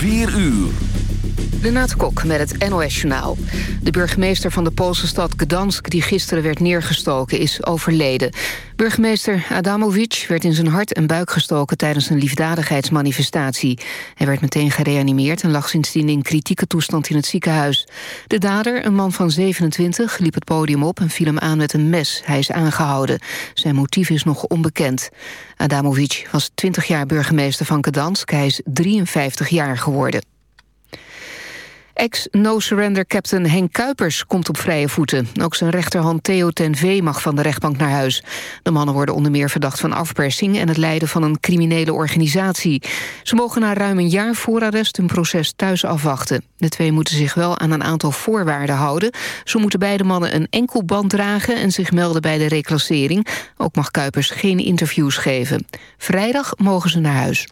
4 uur. Renate Kok met het NOS-journaal. De burgemeester van de Poolse stad Gdansk... die gisteren werd neergestoken, is overleden. Burgemeester Adamovic werd in zijn hart en buik gestoken... tijdens een liefdadigheidsmanifestatie. Hij werd meteen gereanimeerd en lag sindsdien in kritieke toestand in het ziekenhuis. De dader, een man van 27, liep het podium op en viel hem aan met een mes. Hij is aangehouden. Zijn motief is nog onbekend. Adamovic was 20 jaar burgemeester van Gdansk. Hij is 53 jaar geworden. Ex-no-surrender-captain Henk Kuipers komt op vrije voeten. Ook zijn rechterhand Theo ten V mag van de rechtbank naar huis. De mannen worden onder meer verdacht van afpersing... en het leiden van een criminele organisatie. Ze mogen na ruim een jaar voorarrest hun proces thuis afwachten. De twee moeten zich wel aan een aantal voorwaarden houden. Zo moeten beide mannen een enkelband dragen... en zich melden bij de reclassering. Ook mag Kuipers geen interviews geven. Vrijdag mogen ze naar huis.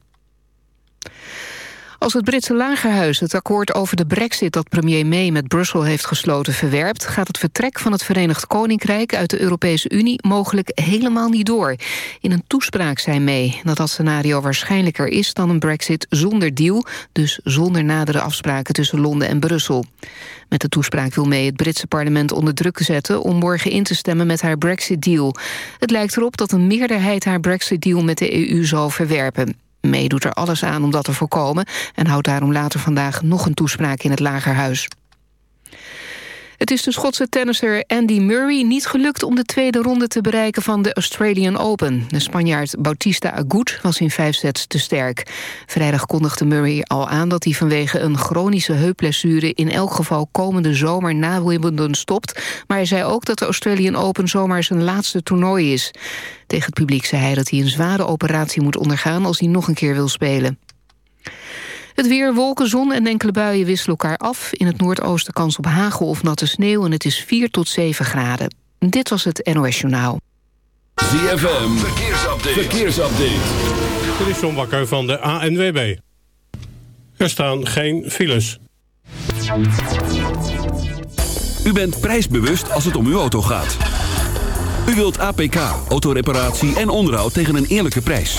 Als het Britse lagerhuis het akkoord over de brexit... dat premier May met Brussel heeft gesloten verwerpt... gaat het vertrek van het Verenigd Koninkrijk uit de Europese Unie... mogelijk helemaal niet door. In een toespraak zei May dat dat scenario waarschijnlijker is... dan een brexit zonder deal, dus zonder nadere afspraken tussen Londen en Brussel. Met de toespraak wil May het Britse parlement onder druk zetten... om morgen in te stemmen met haar brexit-deal. Het lijkt erop dat een meerderheid haar brexit-deal met de EU zal verwerpen. May doet er alles aan om dat te voorkomen... en houdt daarom later vandaag nog een toespraak in het Lagerhuis. Het is de Schotse tennisser Andy Murray niet gelukt om de tweede ronde te bereiken van de Australian Open. De Spanjaard Bautista Agut was in vijf sets te sterk. Vrijdag kondigde Murray al aan dat hij vanwege een chronische heupblessure in elk geval komende zomer na Wimbledon stopt. Maar hij zei ook dat de Australian Open zomaar zijn laatste toernooi is. Tegen het publiek zei hij dat hij een zware operatie moet ondergaan als hij nog een keer wil spelen. Het weer, wolken, zon en enkele buien wisselen elkaar af. In het noordoosten kans op hagel of natte sneeuw... en het is 4 tot 7 graden. Dit was het NOS Journaal. ZFM, verkeersupdate. verkeersupdate. Dit is John Bakker van de ANWB. Er staan geen files. U bent prijsbewust als het om uw auto gaat. U wilt APK, autoreparatie en onderhoud tegen een eerlijke prijs.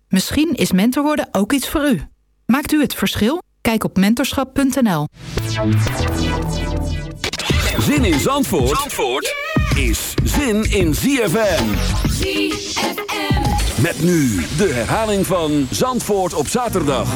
Misschien is mentor worden ook iets voor u. Maakt u het verschil? Kijk op mentorschap.nl. Zin in Zandvoort, Zandvoort is zin in ZFM. ZFM. Met nu de herhaling van Zandvoort op zaterdag.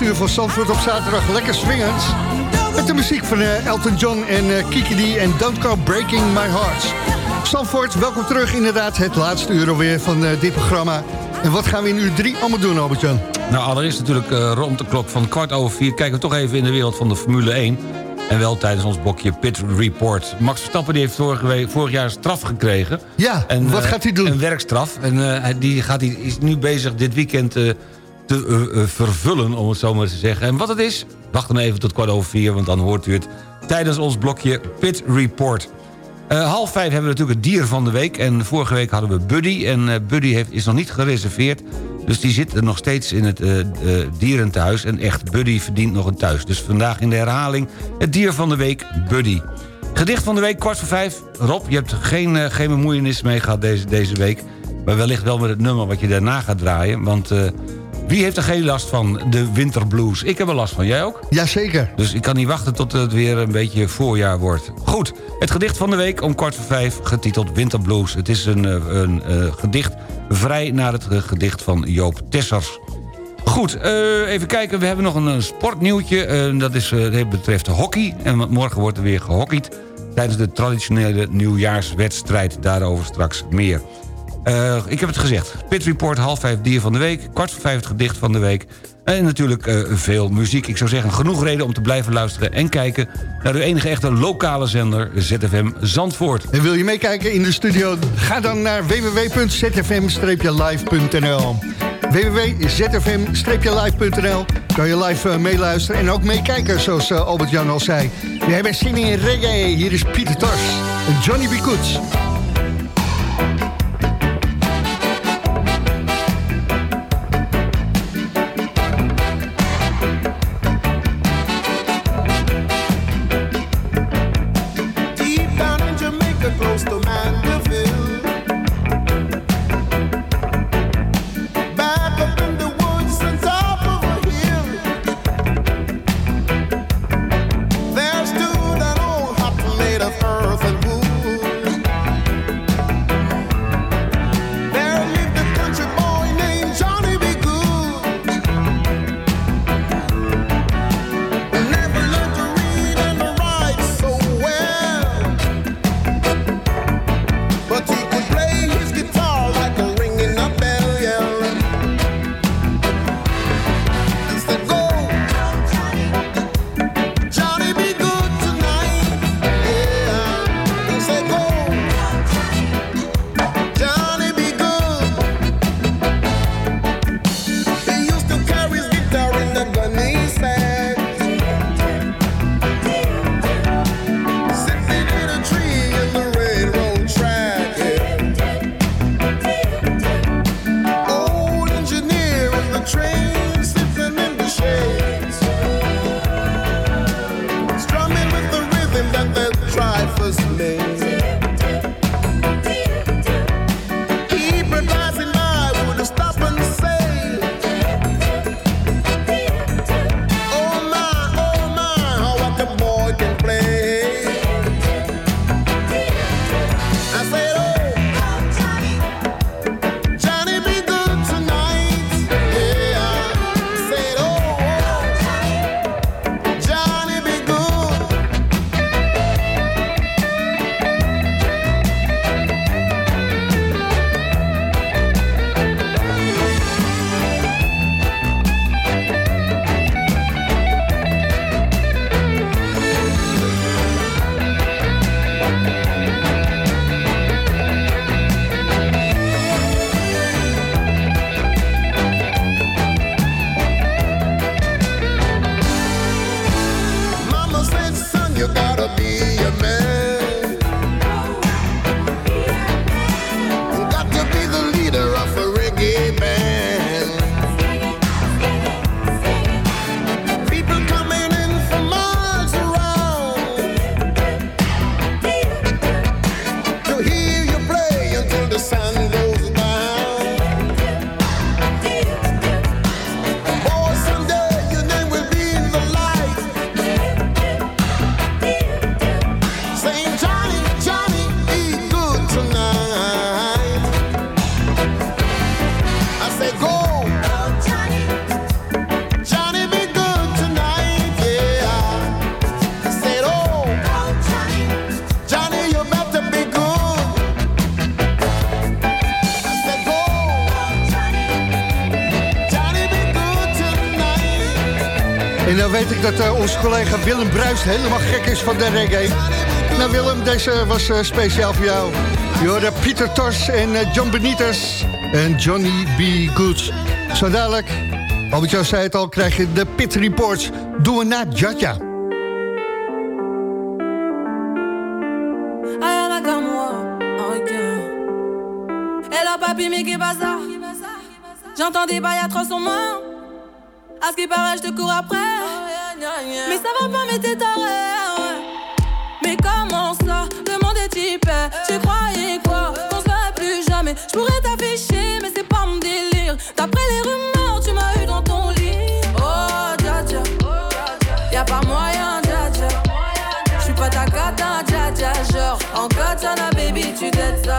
Uur van Zandvoort op zaterdag. Lekker swingend. Met de muziek van eh, Elton John en eh, Kiki D en Don't Go Breaking My Heart. Zandvoort, welkom terug. Inderdaad, het laatste uur alweer van eh, dit programma. En wat gaan we in uur drie allemaal doen, Albert-Jan? Nou, allereerst natuurlijk rond de klok van kwart over vier... kijken we toch even in de wereld van de Formule 1. En wel tijdens ons blokje Pit Report. Max Verstappen die heeft vorige week, vorig jaar straf gekregen. Ja, En, wat gaat hij doen? Een werkstraf. En die gaat, hij is nu bezig dit weekend te eh, eh, vervullen, om het zo maar te zeggen. En wat het is, wacht dan even tot kwart over vier... want dan hoort u het tijdens ons blokje Pit Report. Eh, half vijf hebben we natuurlijk het dier van de week. En vorige week hadden we Buddy. En Buddy heeft, is nog niet gereserveerd. Dus die zit nog steeds in het eh, dierentehuis. En echt, Buddy verdient nog een thuis. Dus vandaag in de herhaling het dier van de week, Buddy. Gedicht van de week, kwart voor vijf. Rob, je hebt geen, geen bemoeienis mee gehad deze, deze week. Maar wellicht wel met het nummer wat je daarna gaat draaien. Want wie heeft er geen last van de winterblues? Ik heb er last van, jij ook? Jazeker. Dus ik kan niet wachten tot het weer een beetje voorjaar wordt. Goed, het gedicht van de week om kwart voor vijf, getiteld Winterblues. Het is een, eh, een eh, gedicht vrij naar het eh, gedicht van Joop Tessers. Goed, even kijken. We hebben nog een, sportnieuwtje. Dat, is, dat betreft hockey. En morgen wordt er weer gehockeyd... tijdens de traditionele nieuwjaarswedstrijd. Daarover straks meer. Eh, ik heb het gezegd. Pit Report, half vijf dier van de week. Kwart voor vijf het gedicht van de week. En natuurlijk eh, veel muziek. Ik zou zeggen, genoeg reden om te blijven luisteren... en kijken naar uw enige echte lokale zender, ZFM Zandvoort. En wil je meekijken in de studio? Ga dan naar www.zfm-live.nl www.zfm-live.nl Kan je live eh, meeluisteren en ook meekijken, zoals Albert-Jan al zei. We hebben zin in reggae. Hier is Pieter Tars en Johnny B. weet ik dat eh, onze collega Willem Bruist helemaal gek is van de reggae. Nou Willem, deze was eh, speciaal voor jou. Je Pieter Tors en eh, John Benitez en Johnny B. Goods. Zo dadelijk, Albert-Jan zei het al, krijg je de Pit Reports. Doen we na Jatja. Hello papi, mais qu'est pas? J'entends des bails atroces en moi. À ce qui paraît, je te cours après. Mais ça va pas, mais t'es taré. Mais comment ça? Le monde est type. Tu croyais quoi? Qu'on se verrait plus jamais. Je pourrais t'afficher, mais c'est pas mon délire. D'après les rumeurs, tu m'as eu dans ton lit. Oh, dja dja. Y'a pas moyen, dja dja. J'suis pas ta cata, dja dja. Genre, en katana, baby, tu t'aides ça.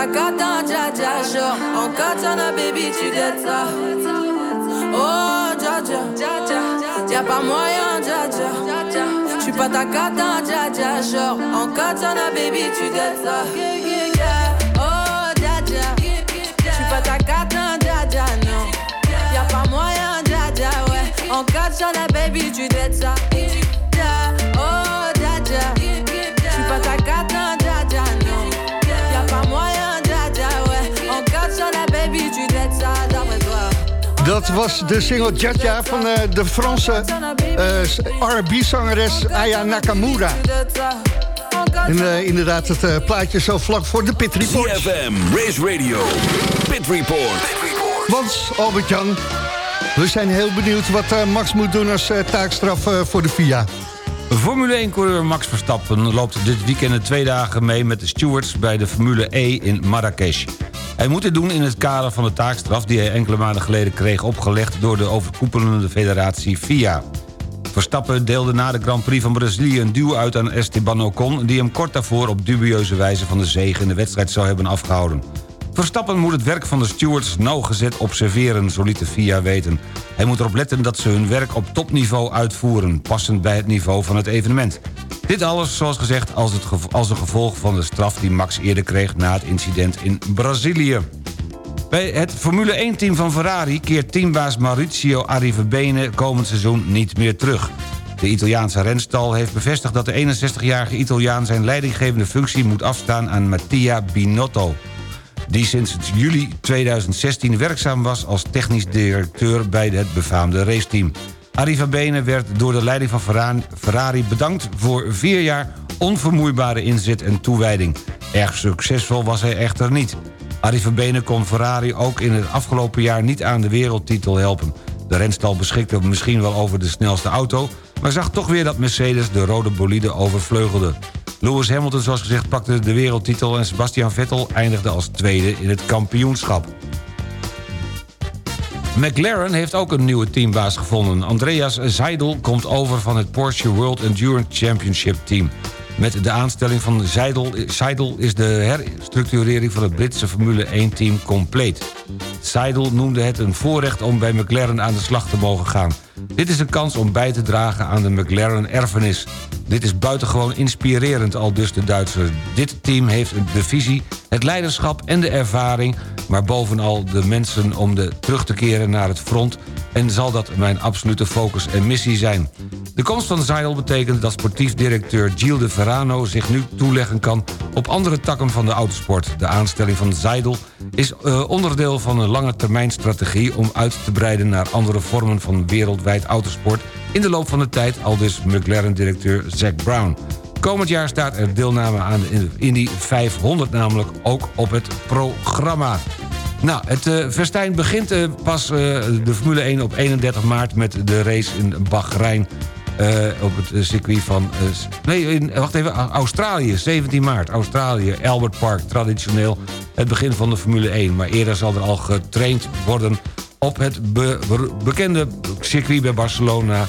J'suis pas ta cata, dja dja. Genre, en katana, baby, tu t'aides ça. Oh, dja dja. Y'a pas moyen, dja dja. J'suis pas ta cata, dja dja. Genre, en katana, baby, tu t'aides ça. Oh, dja dja. J'suis pas ta cata, dja non. Y'a pas moyen, dja dja, ouais. En katana, baby, tu t'aides ça. Dat was de single Jatja van eh, de Franse eh, R&B-zangeres Aya Nakamura. En eh, inderdaad, het plaatje zo vlak voor de Pit Report. CFM, Race Radio, Pit Report. Want, Albert-Jan, we zijn heel benieuwd wat Max moet doen als taakstraf voor de FIA. Formule 1-coureur Max Verstappen loopt dit weekend twee dagen mee met de stewards bij de Formule E in Marrakesh. Hij moet dit doen in het kader van de taakstraf die hij enkele maanden geleden kreeg opgelegd door de overkoepelende federatie FIA. Verstappen deelde na de Grand Prix van Brazilië een duw uit aan Esteban Ocon... die hem kort daarvoor op dubieuze wijze van de zege in de wedstrijd zou hebben afgehouden. Verstappen moet het werk van de stewards nauwgezet observeren, zo liet de FIA weten. Hij moet erop letten dat ze hun werk op topniveau uitvoeren... passend bij het niveau van het evenement. Dit alles, zoals gezegd, als, het als een gevolg van de straf die Max eerder kreeg... na het incident in Brazilië. Bij het Formule 1-team van Ferrari keert teambaas Maurizio Arrivabene komend seizoen niet meer terug. De Italiaanse renstal heeft bevestigd dat de 61-jarige Italiaan zijn leidinggevende functie moet afstaan aan Mattia Binotto. Die sinds juli 2016 werkzaam was als technisch directeur bij het befaamde raceteam. Arrivabene werd door de leiding van Ferrari- bedankt voor vier jaar onvermoeibare inzet en toewijding. Erg succesvol was hij echter niet. Arrivabene kon Ferrari ook in het afgelopen jaar niet aan de wereldtitel helpen. De renstal beschikte misschien wel over de snelste auto... maar zag toch weer dat Mercedes de rode bolide overvleugelde. Lewis Hamilton, zoals gezegd, pakte de wereldtitel... en Sebastian Vettel eindigde als tweede in het kampioenschap. McLaren heeft ook een nieuwe teambaas gevonden. Andreas Seidel komt over van het Porsche World Endurance Championship team. Met de aanstelling van Seidel, Seidel is de herstructurering van het Britse Formule 1-team compleet. Seidel noemde het een voorrecht om bij McLaren aan de slag te mogen gaan. Dit is een kans om bij te dragen aan de McLaren-erfenis. Dit is buitengewoon inspirerend, al dus de Duitser. Dit team heeft de visie, het leiderschap en de ervaring... maar bovenal de mensen om de terug te keren naar het front... en zal dat mijn absolute focus en missie zijn. De komst van Zeidel betekent dat sportief directeur Gilles de Verano... zich nu toeleggen kan op andere takken van de autosport. De aanstelling van Zeidel is eh, onderdeel van een lange termijn strategie... om uit te breiden naar andere vormen van wereldwijd autosport... in de loop van de tijd, al dus McLaren-directeur Zack Brown. Komend jaar staat er deelname aan de Indy 500 namelijk ook op het programma. Nou, het uh, festijn begint uh, pas uh, de Formule 1 op 31 maart... met de race in Bahrein op het circuit van... nee, in, wacht even, Australië, 17 maart. Australië, Albert Park, traditioneel het begin van de Formule 1. Maar eerder zal er al getraind worden op het be bekende circuit bij Barcelona...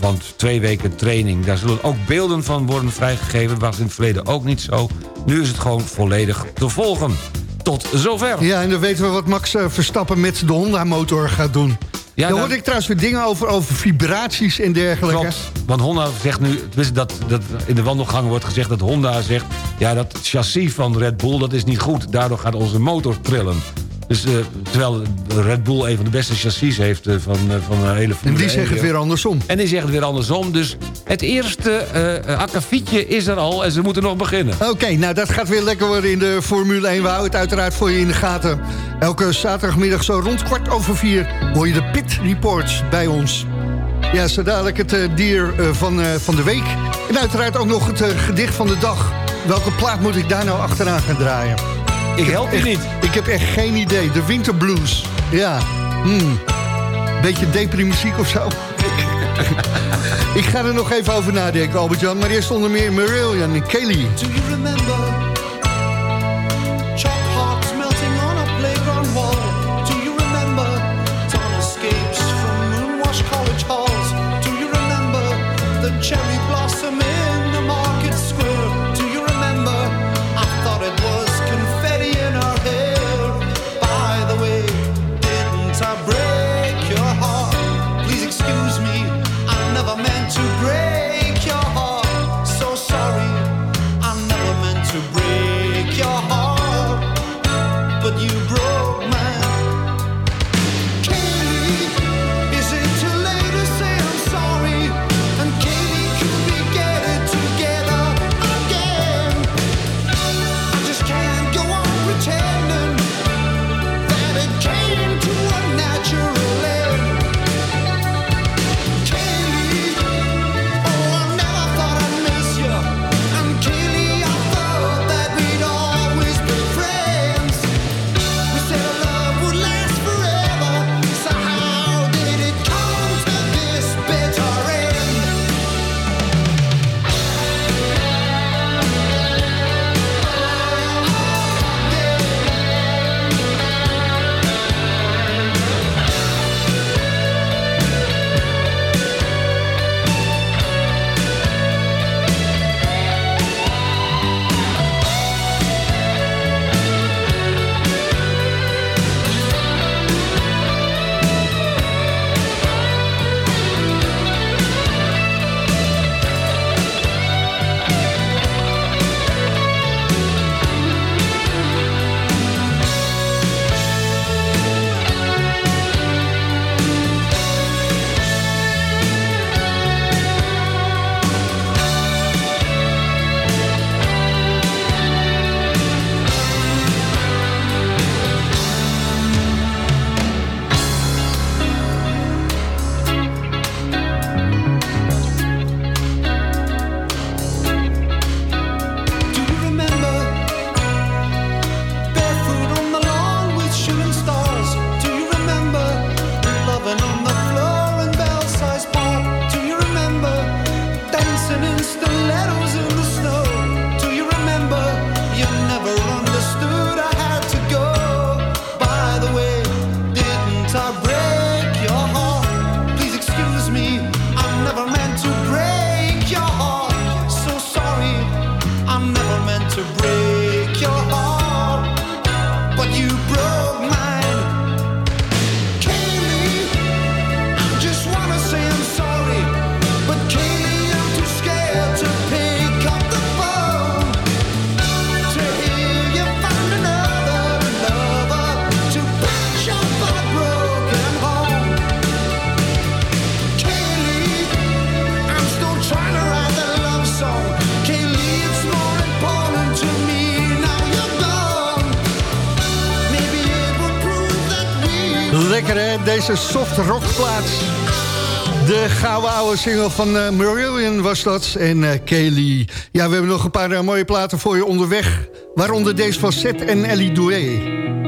Van twee weken training. Daar zullen ook beelden van worden vrijgegeven. was in het verleden ook niet zo. Nu is het gewoon volledig te volgen. Tot zover. Ja, en dan weten we wat Max Verstappen met de Honda-motor gaat doen. Ja, Daar hoorde ik trouwens weer dingen over, over vibraties en dergelijke. Klopt, want Honda zegt nu, dat, dat in de wandelgang wordt gezegd dat Honda zegt... ja, dat chassis van Red Bull, dat is niet goed. Daardoor gaat onze motor trillen. Dus uh, terwijl Red Bull een van de beste chassis heeft uh, van, uh, van een hele En die zeggen het weer andersom. En die zeggen het weer andersom. Dus het eerste uh, akkefietje is er al en ze moeten nog beginnen. Oké, okay, nou dat gaat weer lekker worden in de Formule 1. We houden het uiteraard voor je in de gaten. Elke zaterdagmiddag zo rond kwart over vier... hoor je de Pit Reports bij ons. Ja, zo dadelijk het dier van, van de week. En uiteraard ook nog het gedicht van de dag. Welke plaat moet ik daar nou achteraan gaan draaien? Ik help je niet. Ik heb echt geen idee. De winterblues. Ja. Hmm. Beetje deprimuziek of zo. ik ga er nog even over nadenken, Albert-Jan. Maar eerst onder meer Marillion en Kelly. Do you remember De gouden oude single van eh, Marillion was dat en eh Kaylee. Ja, we hebben nog een paar eh, mooie platen voor je onderweg. Waaronder deze van Seth en Ellie Doué.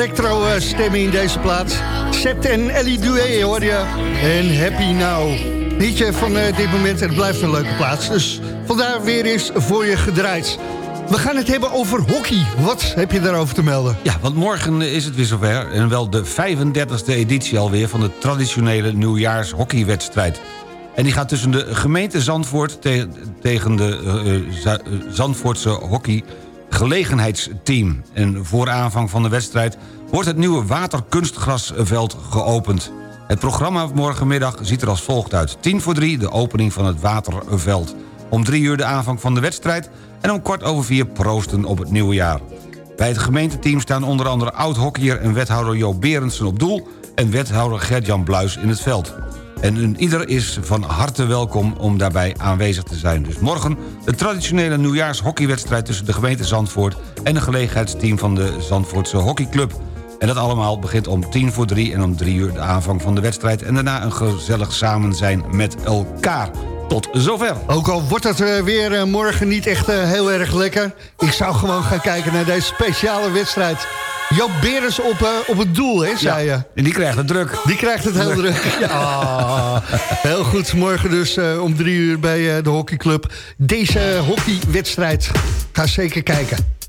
Electro-stemming in deze plaats. Seth en Ellie Doué hoor je. En Happy Now. Liedje van eh, dit moment, het blijft een leuke plaats. Dus vandaar weer eens voor je gedraaid. We gaan het hebben over hockey. Wat heb je daarover te melden? Ja, want morgen is het weer zover. En wel de 35e editie alweer van de traditionele nieuwjaarshockeywedstrijd. En die gaat tussen de gemeente Zandvoort te- tegen de eh, eh, eh, Zandvoortse hockey gelegenheidsteam. En voor aanvang van de wedstrijd wordt het nieuwe waterkunstgrasveld geopend. Het programma morgenmiddag ziet er als volgt uit. 10 voor 3 de opening van het waterveld. Om 3 uur de aanvang van de wedstrijd... en om kwart over 4 proosten op het nieuwe jaar. Bij het gemeenteteam staan onder andere oud-hockeyer en wethouder Jo Berendsen op doel... en wethouder Gert-Jan Bluis in het veld. En ieder is van harte welkom om daarbij aanwezig te zijn. Dus morgen de traditionele nieuwjaarshockeywedstrijd... tussen de gemeente Zandvoort en een gelegenheidsteam van de Zandvoortse hockeyclub. En dat allemaal begint om tien voor drie en om drie uur de aanvang van de wedstrijd... en daarna een gezellig samen zijn met elkaar. Tot zover. Ook al wordt het eh, weer eh, morgen niet echt eh, heel erg lekker. Ik zou gewoon gaan kijken naar deze speciale wedstrijd. Joop Berens op, eh, op het doel, hè, zei je. En die krijgt het druk. Die krijgt het heel druk. Ja. Heel goed, morgen dus eh, om drie uur bij eh, de hockeyclub. Deze hockeywedstrijd. Ga zeker kijken.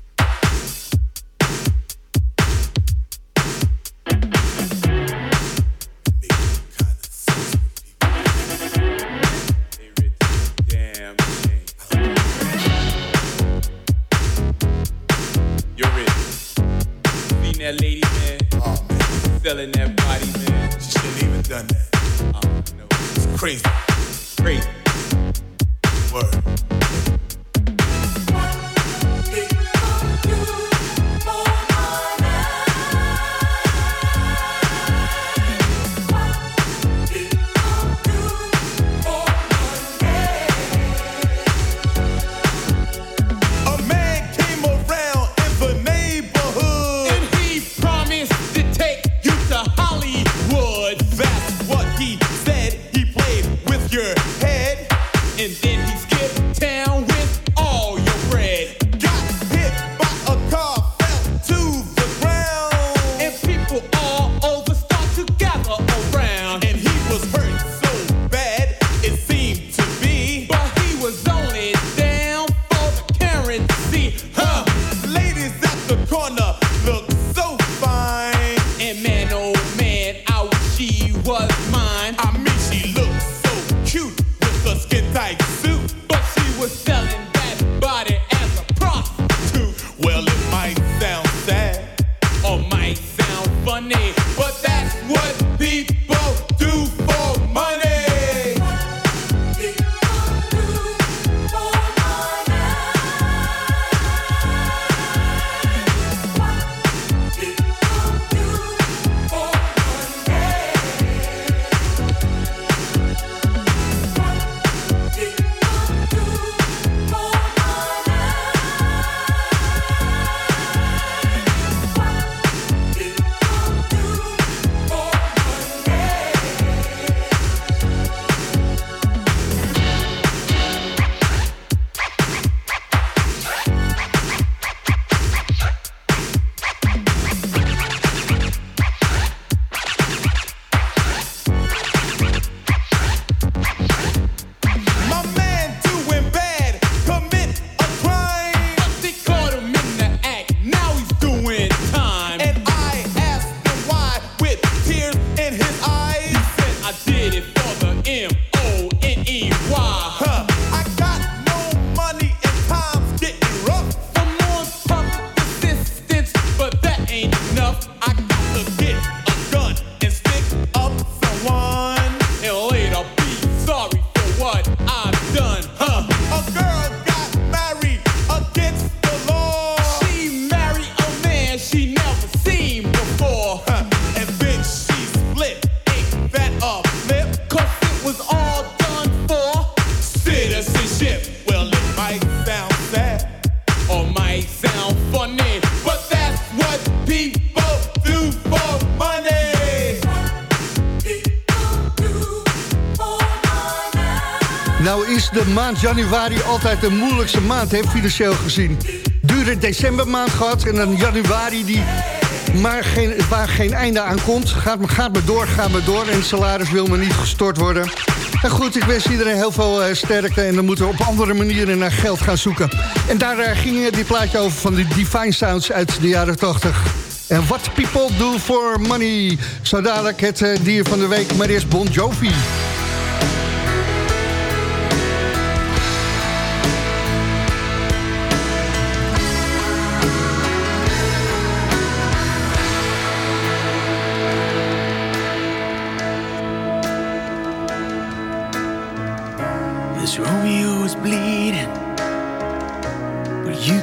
Januari altijd de moeilijkste maand, hè, financieel gezien. Dure decembermaand gehad en dan januari die maar geen, waar geen einde aan komt. Gaat, gaat maar door, gaat maar door en salaris wil maar niet gestort worden. En goed, ik wens iedereen heel veel eh, sterkte en dan moeten we op andere manieren naar geld gaan zoeken. En daar eh, ging eh, die plaatje over van de Divine Sounds uit de jaren 80. En what people do for money. Zo dadelijk het dier van de week, maar eerst Bon Jovi.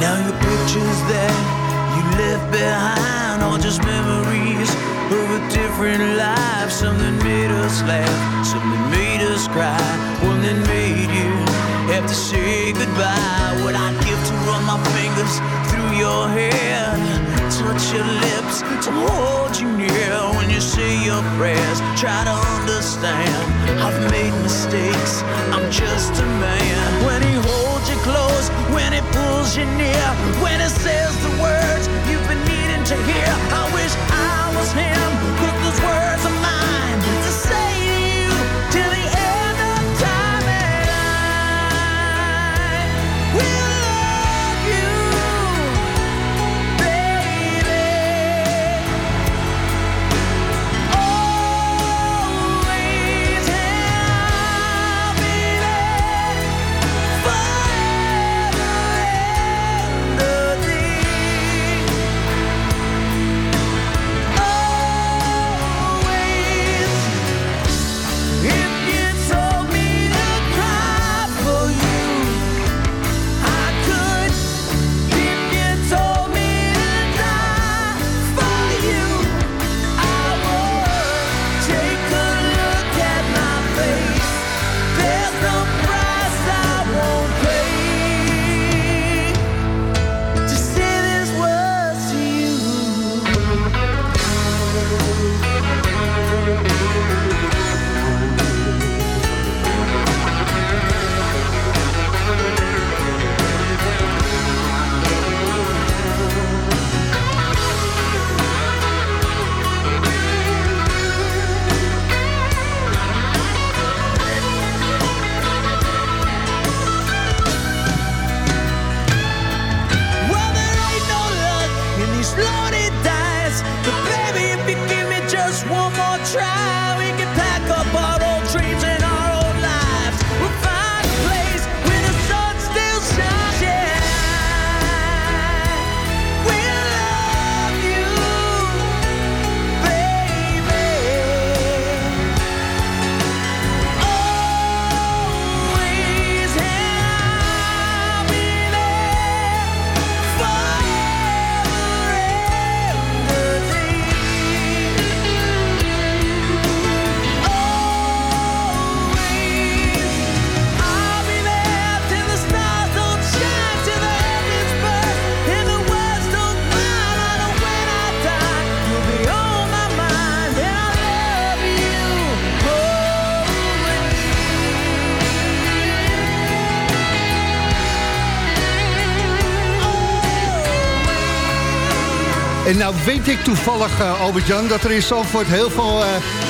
Now your pictures that you left behind are just memories of a different life. Something made us laugh, something made us cry, one that made you have to say goodbye. What I'd give to run my fingers through your hair, touch your lips, to hold you near when you say your prayers. Try to understand, I've made mistakes, I'm just a man. When he holds close, when it pulls you near, when it says the words you've been needing to hear. I wish I was him, 'cause those words are mine Nou weet ik toevallig, eh, Albert-Jan, dat er in Zandvoort heel veel eh,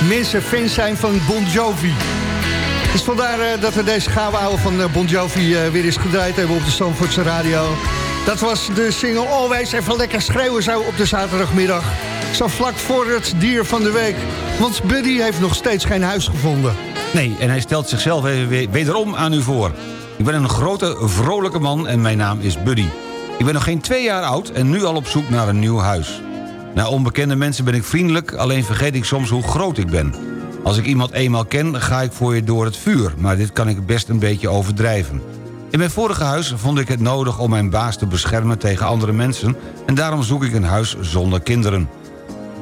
mensen fans zijn van Bon Jovi. Dus vandaar eh, dat we deze gouden ouwe van Bon Jovi weer eens gedraaid hebben op de Zandvoortse radio. Dat was de single Always even lekker schreeuwen zo op de zaterdagmiddag. Zo vlak voor het dier van de week. Want Buddy heeft nog steeds geen huis gevonden. Nee, en hij stelt zichzelf even wederom aan u voor. Ik ben een grote, vrolijke man en mijn naam is Buddy. Ik ben nog geen twee jaar oud en nu al op zoek naar een nieuw huis. Naar onbekende mensen ben ik vriendelijk, alleen vergeet ik soms hoe groot ik ben. Als ik iemand eenmaal ken, ga ik voor je door het vuur... maar dit kan ik best een beetje overdrijven. In mijn vorige huis vond ik het nodig om mijn baas te beschermen tegen andere mensen... en daarom zoek ik een huis zonder kinderen.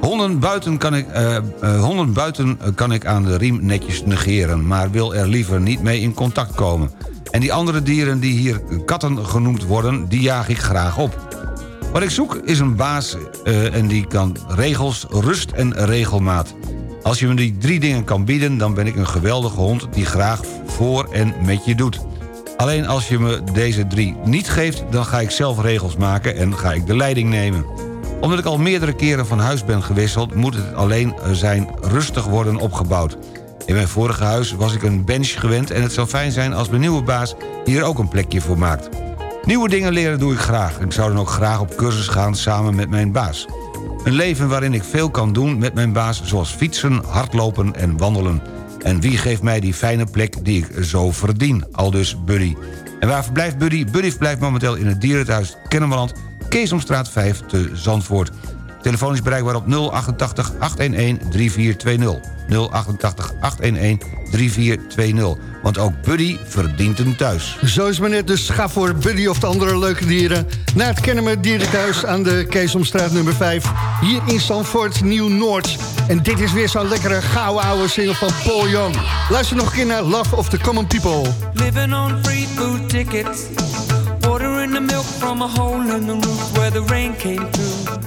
Honden buiten kan ik, eh, eh, honden buiten kan ik aan de riem netjes negeren... maar wil er liever niet mee in contact komen. En die andere dieren die hier katten genoemd worden... die jaag ik graag op. Wat ik zoek is een baas eh, en die kan regels, rust en regelmaat. Als je me die drie dingen kan bieden... dan ben ik een geweldige hond die graag voor en met je doet. Alleen als je me deze drie niet geeft... dan ga ik zelf regels maken en ga ik de leiding nemen omdat ik al meerdere keren van huis ben gewisseld... moet het alleen zijn rustig worden opgebouwd. In mijn vorige huis was ik een bench gewend... en het zou fijn zijn als mijn nieuwe baas hier ook een plekje voor maakt. Nieuwe dingen leren doe ik graag. Ik zou dan ook graag op cursus gaan samen met mijn baas. Een leven waarin ik veel kan doen met mijn baas... zoals fietsen, hardlopen en wandelen. En wie geeft mij die fijne plek die ik zo verdien? Aldus Buddy. En waar verblijft Buddy? Buddy verblijft momenteel in het dierenthuis Kennemerland... Keesomstraat 5 te Zandvoort. Telefoon is bereikbaar op 088 811 3420. 088 811 3420. Want ook Buddy verdient een thuis. Zo is maar net, dus ga voor Buddy of de andere leuke dieren... naar het Kennemer Dierenthuis aan de Keesomstraat nummer 5... hier in Zandvoort, Nieuw-Noord. En dit is weer zo'n lekkere gouden oude single van Paul Young. Luister nog een keer naar Love of the Common People. Living on free food tickets. Water in the milk from a hole in the roof where the rain came through.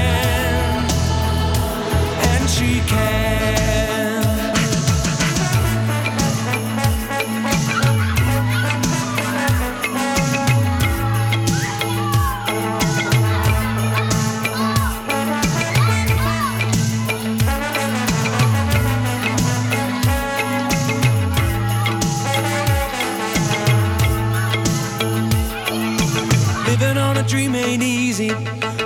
care.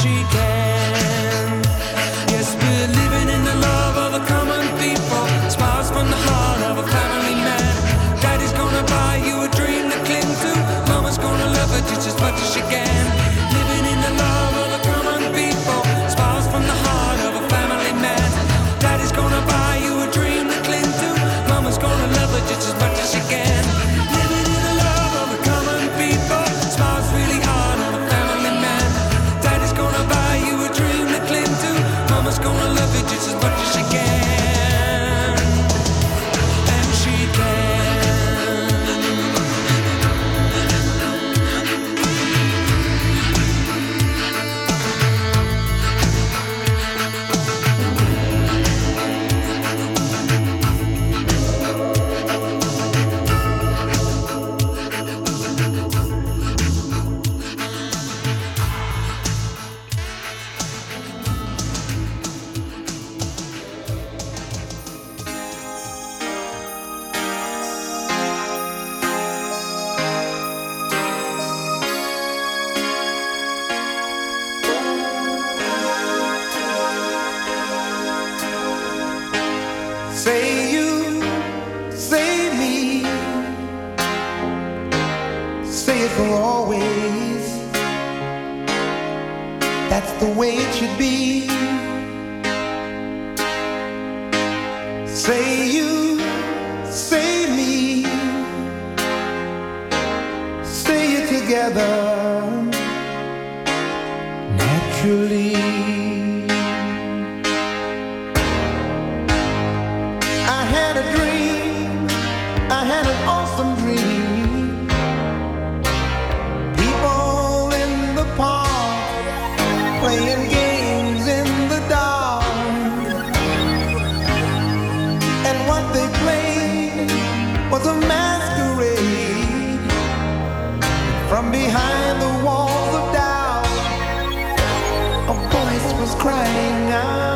She can. Was a masquerade. From behind the walls of doubt, a voice was crying out.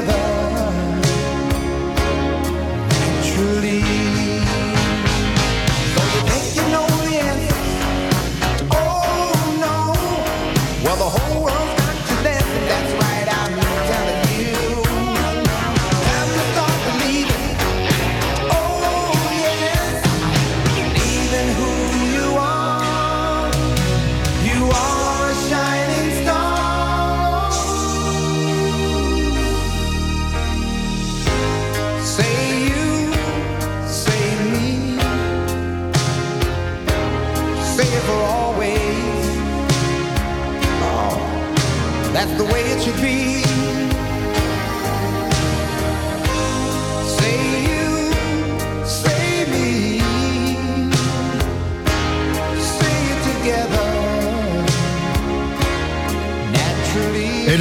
Together.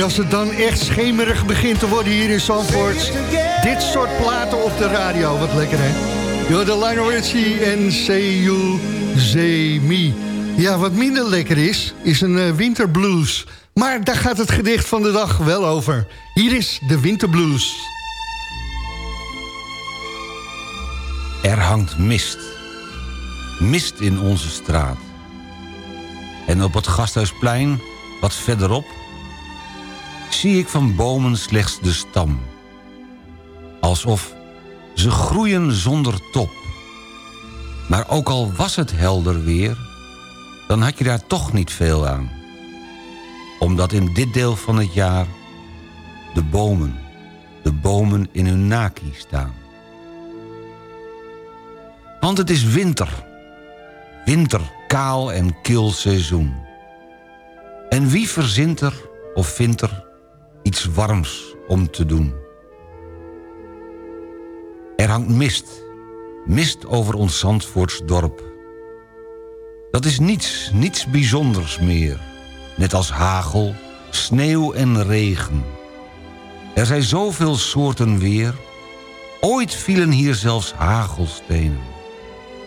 En als het dan echt schemerig begint te worden hier in Zandvoort... dit soort platen op de radio, wat lekker hè? Yo, de Lionel Richie en Say You, Say Me. Ja, wat minder lekker is, is een eh, winterblues. Maar daar gaat het gedicht van de dag wel over. Hier is de winterblues. Er hangt mist. Mist in onze straat. En op het Gasthuisplein, wat verderop... zie ik van bomen slechts de stam. Alsof ze groeien zonder top. Maar ook al was het helder weer... dan had je daar toch niet veel aan. Omdat in dit deel van het jaar... de bomen, de bomen in hun naki staan. Want het is winter. Winter, kaal en kil seizoen. En wie verzint er of vindt er iets warms om te doen? Er hangt mist. Mist over ons Zandvoorts dorp. Dat is niets, niets bijzonders meer. Net als hagel, sneeuw en regen. Er zijn zoveel soorten weer. Ooit vielen hier zelfs hagelstenen.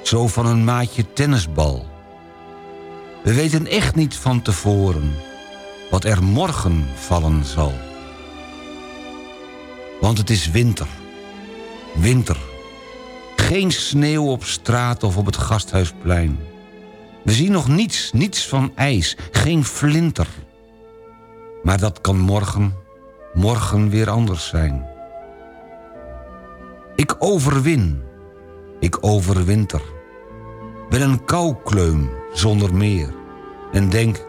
Zo van een maatje tennisbal. We weten echt niet van tevoren wat er morgen vallen zal. Want het is winter. Winter. Geen sneeuw op straat of op het gasthuisplein. We zien nog niets, niets van ijs, geen flinter. Maar dat kan morgen, morgen weer anders zijn. Ik overwin, ik overwinter. Ben een koukleum zonder meer. En denk,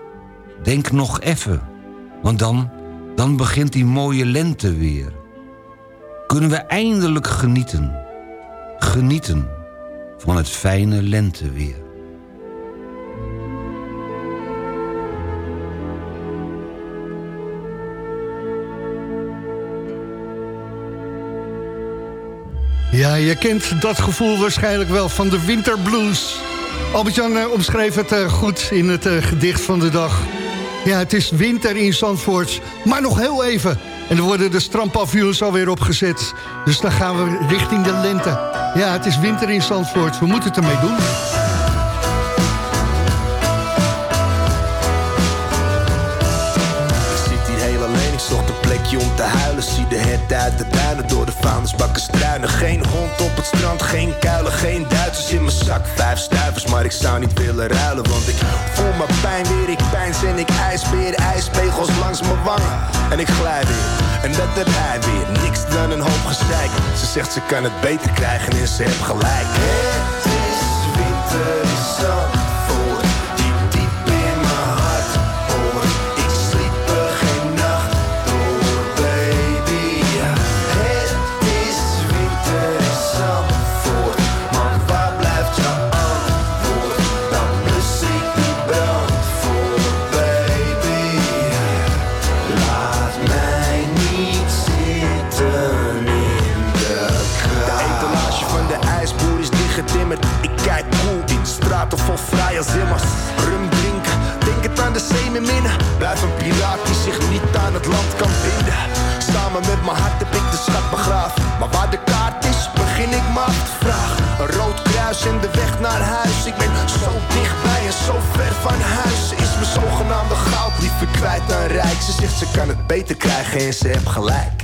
denk nog even, want dan, dan begint die mooie lente weer. Kunnen we eindelijk genieten, genieten van het fijne lenteweer. Ja, je kent dat gevoel waarschijnlijk wel van de winterblues. Albert-Jan eh, omschreef het eh, goed in het eh, gedicht van de dag. Ja, het is winter in Zandvoort, maar nog heel even. En dan worden de strandpavioens alweer opgezet. Dus dan gaan we richting de lente. Ja, het is winter in Zandvoort. We moeten het ermee doen. Zocht een plekje om te huilen. Zie de het uit de duinen door de vuilnisbakken struinen. Geen hond op het strand, geen kuilen, geen Duitsers in mijn zak. Vijf stuivers, maar ik zou niet willen ruilen. Want ik voel mijn pijn weer, ik pijns en ik ijsbeer. Ijspegels langs mijn wangen en ik glij weer. En dat heb hij weer, niks dan een hoop gezeik. Ze zegt ze kan het beter krijgen en ze heeft gelijk. En de weg naar huis. Ik ben zo dichtbij en zo ver van huis. Ze is mijn zogenaamde goud liever kwijt dan rijk. Ze zegt ze kan het beter krijgen en ze heeft gelijk.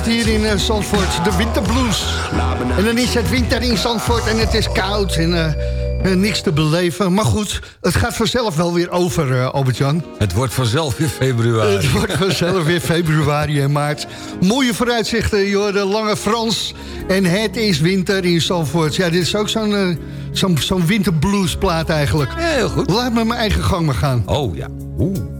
het hier in eh, Zandvoort, de winterblues. En dan is het winter in Zandvoort en het is koud en eh, niks te beleven. Maar goed, het gaat vanzelf wel weer over, eh, Albert-Jan. Het wordt vanzelf weer februari. Het wordt vanzelf weer februari en maart. Mooie vooruitzichten, joh, de lange Frans. En het is winter in Zandvoort. Ja, dit is ook zo'n zo'n zo'n winterbluesplaat eigenlijk. heel goed. Laat me mijn eigen gang maar gaan. Oh ja, oeh.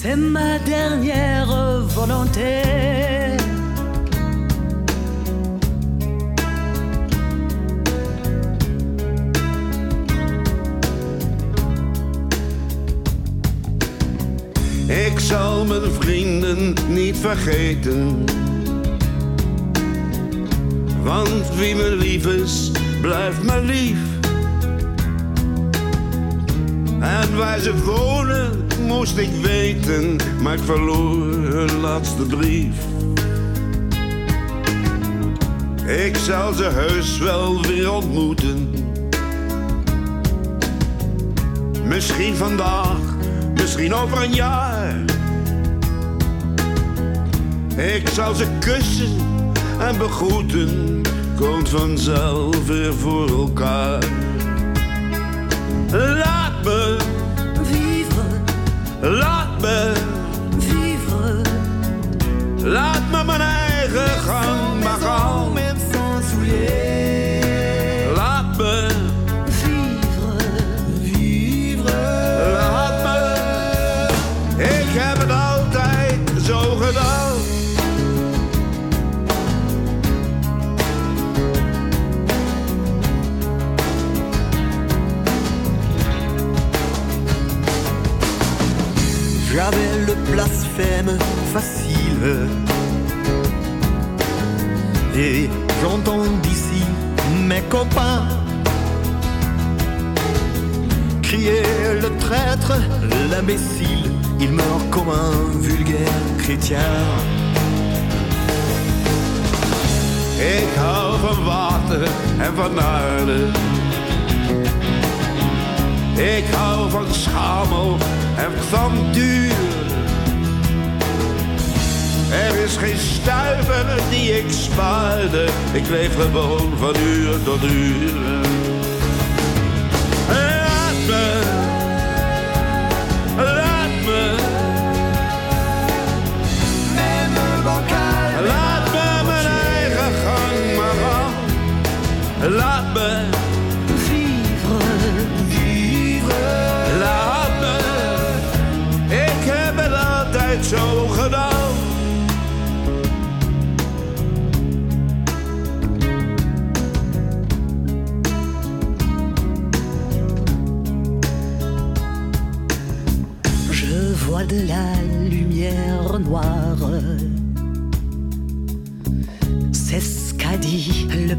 c'est ma dernière volonté. Ik zal mijn vrienden niet vergeten. Want wie me lief is, blijft me lief. En waar ze wonen, moest ik weten, maar ik verloor hun laatste brief. Ik zal ze heus wel weer ontmoeten. Misschien vandaag, misschien over een jaar. Ik zal ze kussen en begroeten, komt vanzelf weer voor elkaar. Laat me laat me vivre, laat me mijn eigen gang maar gaan. J'avais le blasphème facile. Et j'entends d'ici mes copains crier le traître, l'imbécile, il meurt comme un vulgaire chrétien. Ik hou van water en van aarde. Ik hou van schamel van duur. Er is geen stuiver die ik spaarde. Ik leef gewoon van uur tot uur.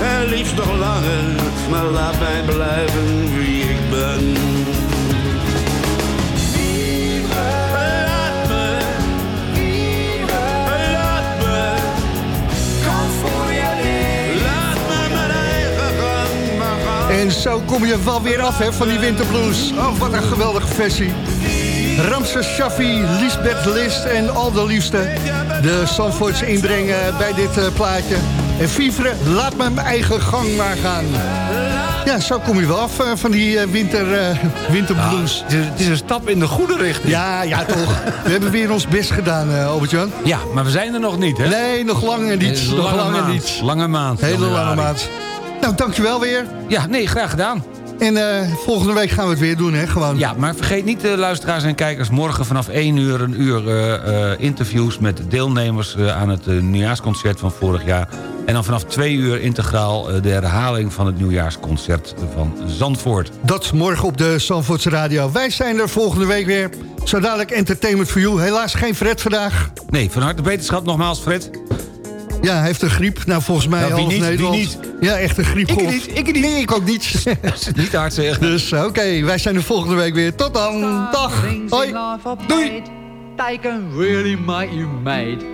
en liefst nog langer. Maar laat mij blijven wie ik ben. En zo kom je wel weer af hè, van die winterblues. Oh, wat een geweldige versie. Ramses Shaffi, Lisbeth List en al de liefste. De Zandvoortse inbrengen bij dit eh, plaatje. En Vivre, laat me mijn eigen gang maar gaan. Ja, zo kom je wel af eh, van die eh, winter, eh, winterblues. het, is, het is een stap in de goede richting. Ja, ja toch. We hebben weer ons best gedaan, Albert-Jan. Ja, maar we zijn er nog niet, hè? Nee, nog lang en niet. Nog lange maand. niet. Lange maand. Hele lange maand. Nou, dankjewel weer. Ja, nee, graag gedaan. En volgende week gaan we het weer doen, hè? Gewoon. Ja, maar vergeet niet, de luisteraars en kijkers... morgen vanaf 1 uur een uur interviews met deelnemers... aan het nieuwjaarsconcert van vorig jaar. En dan vanaf 2 uur integraal eh, de herhaling van het nieuwjaarsconcert van Zandvoort. Dat morgen op de Zandvoortse Radio. Wij zijn er volgende week weer. Zo dadelijk Entertainment for You. Helaas geen Fred vandaag. Nee, van harte beterschap nogmaals, Fred. Ja, hij heeft een griep. Nou, volgens mij Nou, wie niet? Wie niet? Ja, echt een griepgolf. Ik niet, ik niet. Nee, ik ook niet. Dat is niet hard zeggen. Dus oké, wij zijn er volgende week weer. Tot dan. Dag. Hoi. Doei. They can really make you mad.